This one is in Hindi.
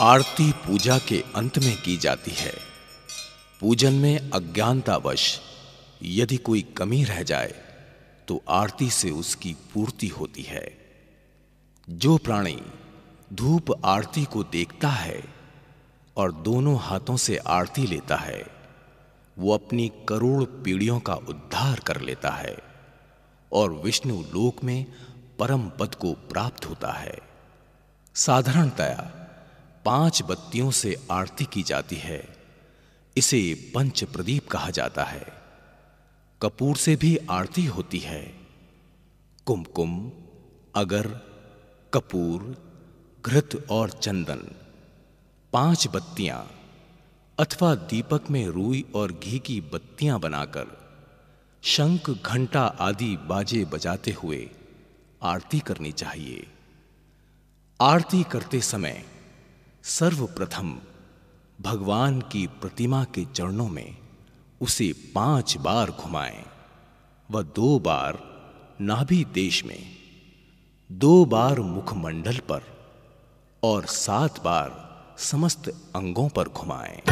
आरती पूजा के अंत में की जाती है। पूजन में अज्ञानतावश यदि कोई कमी रह जाए तो आरती से उसकी पूर्ति होती है। जो प्राणी धूप आरती को देखता है और दोनों हाथों से आरती लेता है, वो अपनी करोड़ पीढ़ियों का उद्धार कर लेता है और विष्णु लोक में परम पद को प्राप्त होता है। साधारणतया पाँच बत्तियों से आरती की जाती है। इसे पंच प्रदीप कहा जाता है। कपूर से भी आरती होती है। कुमकुम, अगर, कपूर, घृत और चंदन, पाँच बत्तियाँ, अथवा दीपक में रूई और घी की बत्तियाँ बनाकर, शंख, घंटा आदि बाजे बजाते हुए आरती करनी चाहिए। आरती करते समय सर्वप्रथम भगवान की प्रतिमा के चरणों में उसे पाँच बार घुमाएँ व दो बार नाभि देश में, दो बार मुखमंडल पर और सात बार समस्त अंगों पर घुमाएँ।